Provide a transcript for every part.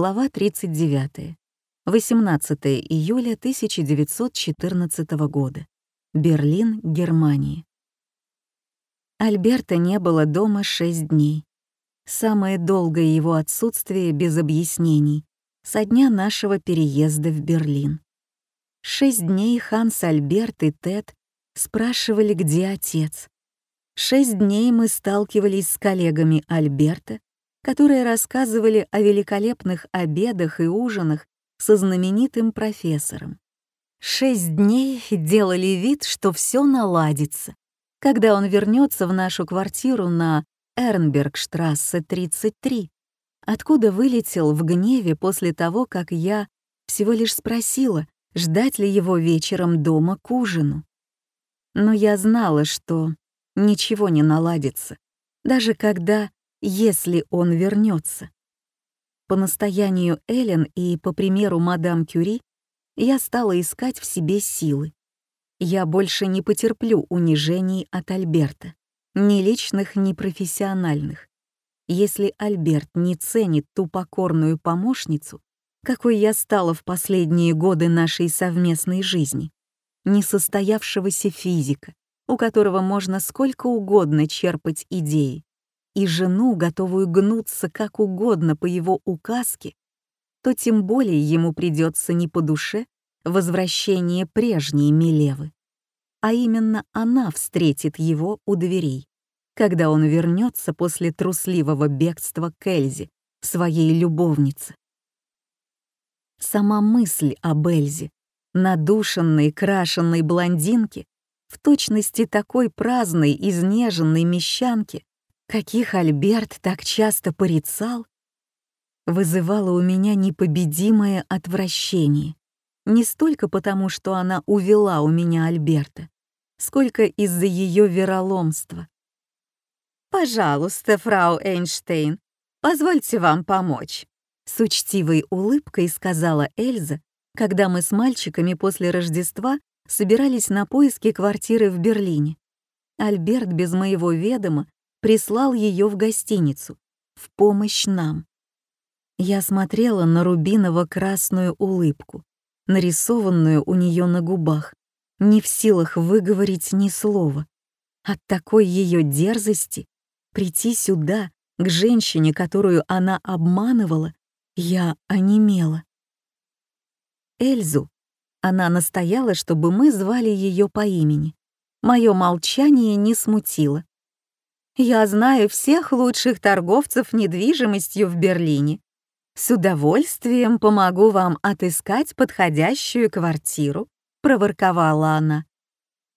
Глава 39. 18 июля 1914 года. Берлин, Германия. Альберта не было дома шесть дней. Самое долгое его отсутствие без объяснений со дня нашего переезда в Берлин. Шесть дней Ханс Альберт и Тед спрашивали, где отец. Шесть дней мы сталкивались с коллегами Альберта, которые рассказывали о великолепных обедах и ужинах со знаменитым профессором. Шесть дней делали вид, что все наладится, когда он вернется в нашу квартиру на Эрнбергштрассе 33, откуда вылетел в гневе после того, как я всего лишь спросила, ждать ли его вечером дома к ужину. Но я знала, что ничего не наладится, даже когда если он вернется. По настоянию Эллен и по примеру мадам Кюри я стала искать в себе силы. Я больше не потерплю унижений от Альберта, ни личных, ни профессиональных. Если Альберт не ценит ту покорную помощницу, какой я стала в последние годы нашей совместной жизни, несостоявшегося физика, у которого можно сколько угодно черпать идеи, и жену, готовую гнуться как угодно по его указке, то тем более ему придется не по душе возвращение прежней Милевы. А именно она встретит его у дверей, когда он вернется после трусливого бегства к Эльзе, своей любовнице. Сама мысль об Эльзе, надушенной, крашенной блондинке, в точности такой праздной, изнеженной мещанке, каких Альберт так часто порицал, вызывало у меня непобедимое отвращение. Не столько потому, что она увела у меня Альберта, сколько из-за ее вероломства. «Пожалуйста, фрау Эйнштейн, позвольте вам помочь», с учтивой улыбкой сказала Эльза, когда мы с мальчиками после Рождества собирались на поиски квартиры в Берлине. Альберт без моего ведома прислал ее в гостиницу, в помощь нам. Я смотрела на рубиново-красную улыбку, нарисованную у нее на губах, не в силах выговорить ни слова. От такой ее дерзости прийти сюда, к женщине, которую она обманывала, я онемела. Эльзу. Она настояла, чтобы мы звали ее по имени. Мое молчание не смутило. Я знаю всех лучших торговцев недвижимостью в Берлине. С удовольствием помогу вам отыскать подходящую квартиру», — проворковала она.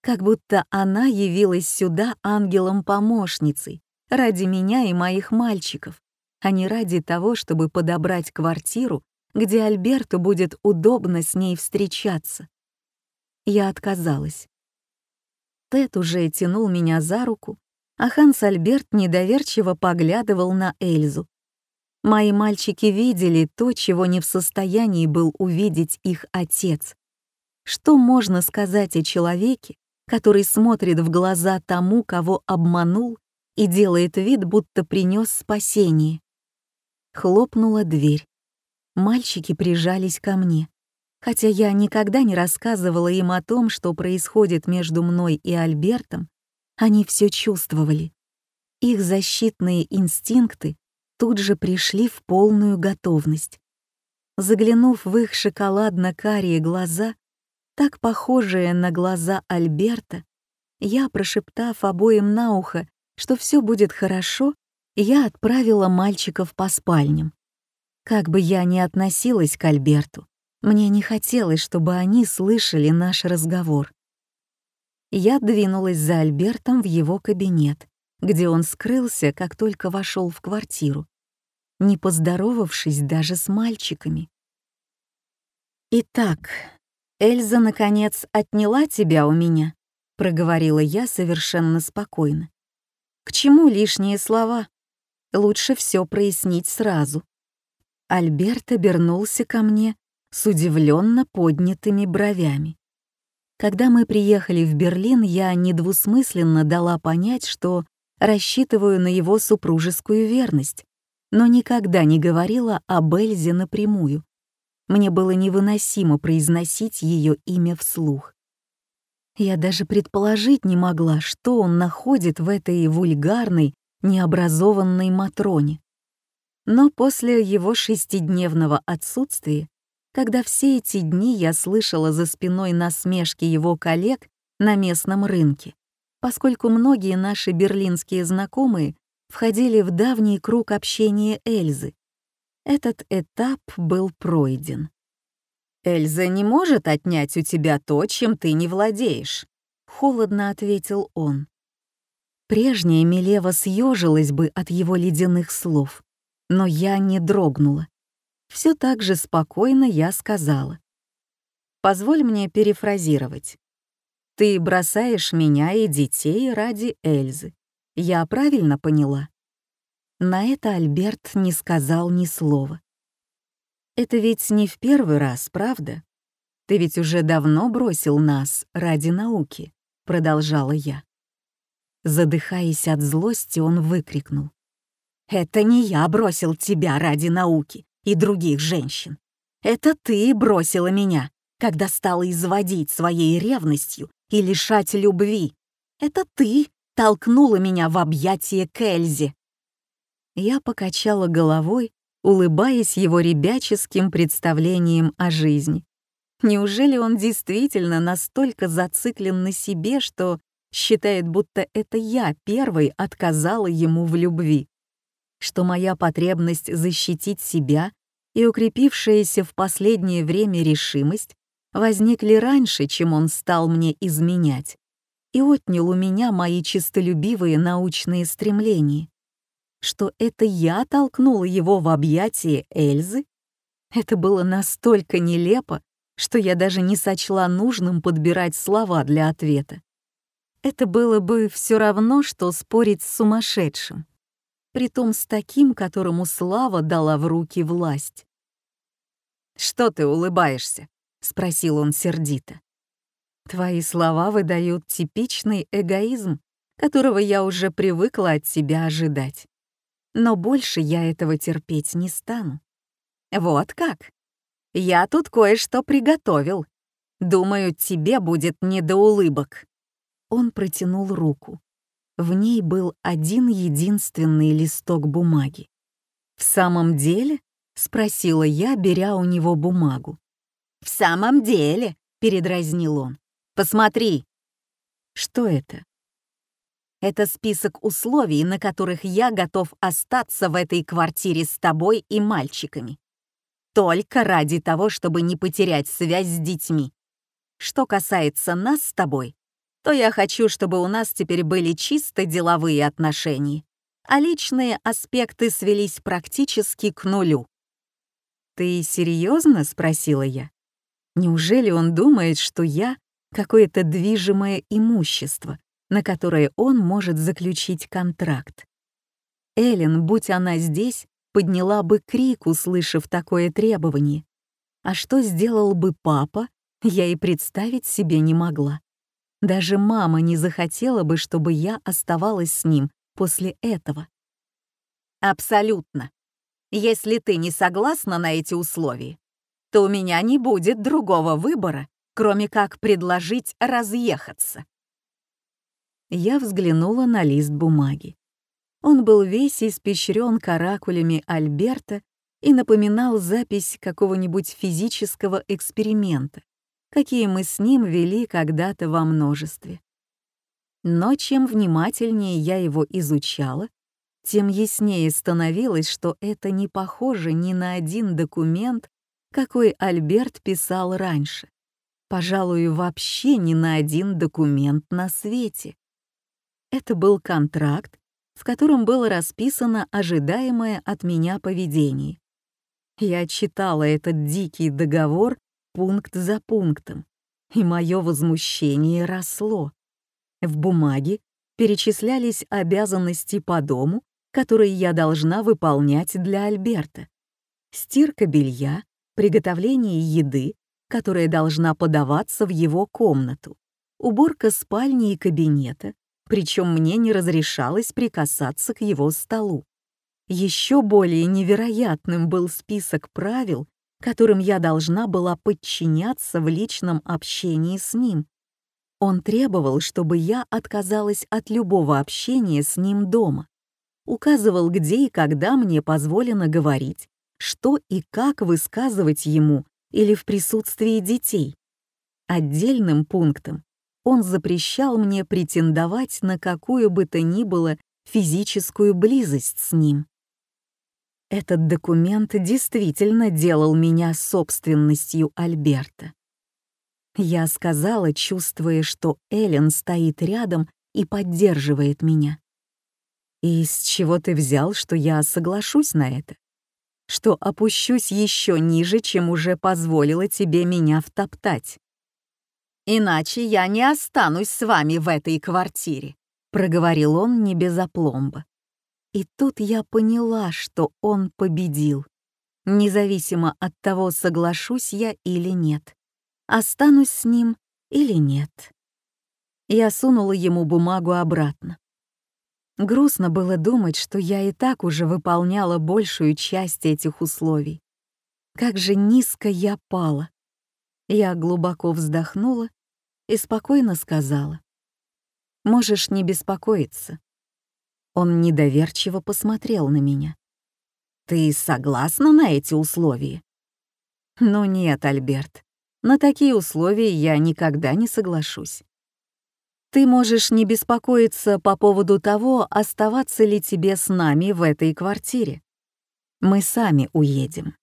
Как будто она явилась сюда ангелом-помощницей ради меня и моих мальчиков, а не ради того, чтобы подобрать квартиру, где Альберту будет удобно с ней встречаться. Я отказалась. Тед уже тянул меня за руку, а Ханс Альберт недоверчиво поглядывал на Эльзу. Мои мальчики видели то, чего не в состоянии был увидеть их отец. Что можно сказать о человеке, который смотрит в глаза тому, кого обманул, и делает вид, будто принес спасение? Хлопнула дверь. Мальчики прижались ко мне. Хотя я никогда не рассказывала им о том, что происходит между мной и Альбертом, они все чувствовали. Их защитные инстинкты тут же пришли в полную готовность. Заглянув в их шоколадно-карие глаза, так похожие на глаза Альберта, я, прошептав обоим на ухо, что все будет хорошо, я отправила мальчиков по спальням. Как бы я ни относилась к Альберту, мне не хотелось, чтобы они слышали наш разговор я двинулась за Альбертом в его кабинет, где он скрылся, как только вошел в квартиру, не поздоровавшись даже с мальчиками. «Итак, Эльза, наконец, отняла тебя у меня», — проговорила я совершенно спокойно. «К чему лишние слова? Лучше все прояснить сразу». Альберт обернулся ко мне с удивленно поднятыми бровями. Когда мы приехали в Берлин, я недвусмысленно дала понять, что рассчитываю на его супружескую верность, но никогда не говорила об Эльзе напрямую. Мне было невыносимо произносить ее имя вслух. Я даже предположить не могла, что он находит в этой вульгарной, необразованной Матроне. Но после его шестидневного отсутствия, когда все эти дни я слышала за спиной насмешки его коллег на местном рынке, поскольку многие наши берлинские знакомые входили в давний круг общения Эльзы, этот этап был пройден. «Эльза не может отнять у тебя то, чем ты не владеешь», — холодно ответил он. Прежняя Милева съежилась бы от его ледяных слов, но я не дрогнула. Все так же спокойно я сказала. «Позволь мне перефразировать. Ты бросаешь меня и детей ради Эльзы. Я правильно поняла?» На это Альберт не сказал ни слова. «Это ведь не в первый раз, правда? Ты ведь уже давно бросил нас ради науки», — продолжала я. Задыхаясь от злости, он выкрикнул. «Это не я бросил тебя ради науки и других женщин. Это ты бросила меня, когда стала изводить своей ревностью и лишать любви. Это ты толкнула меня в объятия Кельзи. Я покачала головой, улыбаясь его ребяческим представлением о жизни. Неужели он действительно настолько зациклен на себе, что считает, будто это я первой отказала ему в любви? Что моя потребность защитить себя и укрепившаяся в последнее время решимость возникли раньше, чем он стал мне изменять, и отнял у меня мои чистолюбивые научные стремления что это я толкнула его в объятия Эльзы? Это было настолько нелепо, что я даже не сочла нужным подбирать слова для ответа. Это было бы все равно, что спорить с сумасшедшим, притом с таким, которому слава дала в руки власть. «Что ты улыбаешься?» — спросил он сердито. «Твои слова выдают типичный эгоизм, которого я уже привыкла от тебя ожидать но больше я этого терпеть не стану. Вот как? Я тут кое-что приготовил. Думаю, тебе будет не до улыбок. Он протянул руку. В ней был один единственный листок бумаги. «В самом деле?» — спросила я, беря у него бумагу. «В самом деле?» — передразнил он. «Посмотри». «Что это?» Это список условий, на которых я готов остаться в этой квартире с тобой и мальчиками. Только ради того, чтобы не потерять связь с детьми. Что касается нас с тобой, то я хочу, чтобы у нас теперь были чисто деловые отношения, а личные аспекты свелись практически к нулю. «Ты серьезно?» — спросила я. «Неужели он думает, что я — какое-то движимое имущество, на которое он может заключить контракт. Эллен, будь она здесь, подняла бы крик, услышав такое требование. А что сделал бы папа, я и представить себе не могла. Даже мама не захотела бы, чтобы я оставалась с ним после этого. Абсолютно. Если ты не согласна на эти условия, то у меня не будет другого выбора, кроме как предложить разъехаться. Я взглянула на лист бумаги. Он был весь испещрен каракулями Альберта и напоминал запись какого-нибудь физического эксперимента, какие мы с ним вели когда-то во множестве. Но чем внимательнее я его изучала, тем яснее становилось, что это не похоже ни на один документ, какой Альберт писал раньше. Пожалуй, вообще ни на один документ на свете. Это был контракт, в котором было расписано ожидаемое от меня поведение. Я читала этот дикий договор пункт за пунктом, и мое возмущение росло. В бумаге перечислялись обязанности по дому, которые я должна выполнять для Альберта. Стирка белья, приготовление еды, которая должна подаваться в его комнату, уборка спальни и кабинета, причем мне не разрешалось прикасаться к его столу. Еще более невероятным был список правил, которым я должна была подчиняться в личном общении с ним. Он требовал, чтобы я отказалась от любого общения с ним дома, указывал, где и когда мне позволено говорить, что и как высказывать ему или в присутствии детей. Отдельным пунктом он запрещал мне претендовать на какую бы то ни было физическую близость с ним. Этот документ действительно делал меня собственностью Альберта. Я сказала, чувствуя, что Эллен стоит рядом и поддерживает меня. «И с чего ты взял, что я соглашусь на это? Что опущусь еще ниже, чем уже позволила тебе меня втоптать?» «Иначе я не останусь с вами в этой квартире», — проговорил он не без опломба. И тут я поняла, что он победил. Независимо от того, соглашусь я или нет. Останусь с ним или нет. Я сунула ему бумагу обратно. Грустно было думать, что я и так уже выполняла большую часть этих условий. Как же низко я пала. Я глубоко вздохнула и спокойно сказала. «Можешь не беспокоиться. Он недоверчиво посмотрел на меня. «Ты согласна на эти условия?» «Ну нет, Альберт, на такие условия я никогда не соглашусь. Ты можешь не беспокоиться по поводу того, оставаться ли тебе с нами в этой квартире. Мы сами уедем.